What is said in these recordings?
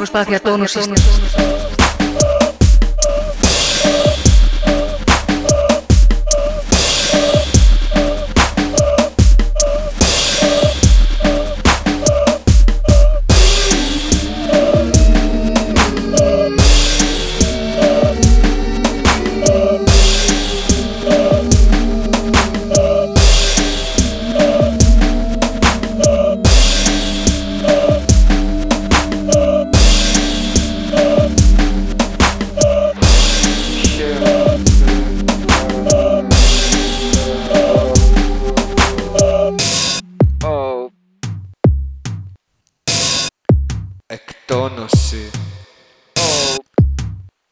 προσπάθεια τόνου Εκτόνωση.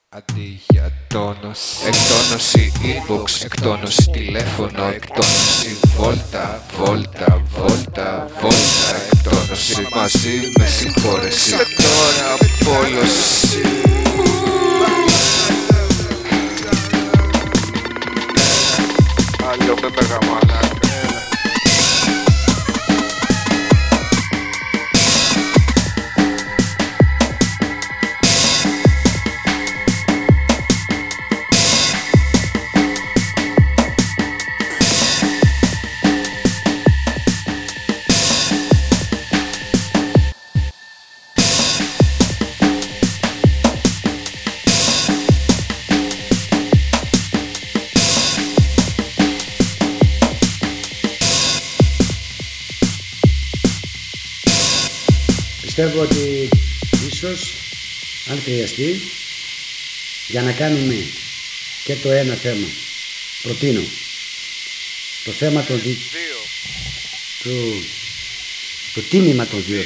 Αντί για τόνωση Εκτόνωση inbox Εκτόνωση τηλέφωνο Εκτόνωση βόλτα Βόλτα Βόλτα Βόλτα. Εκτόνωση μαζί με συγχώρεση. Τώρα απόλωση. Άλλο με μεγαμαλάκα Πιστεύω ότι ίσως αν χρειαστεί για να κάνουμε και το ένα θέμα προτείνω. Το θέμα των δι... του... το τίμημα των δύο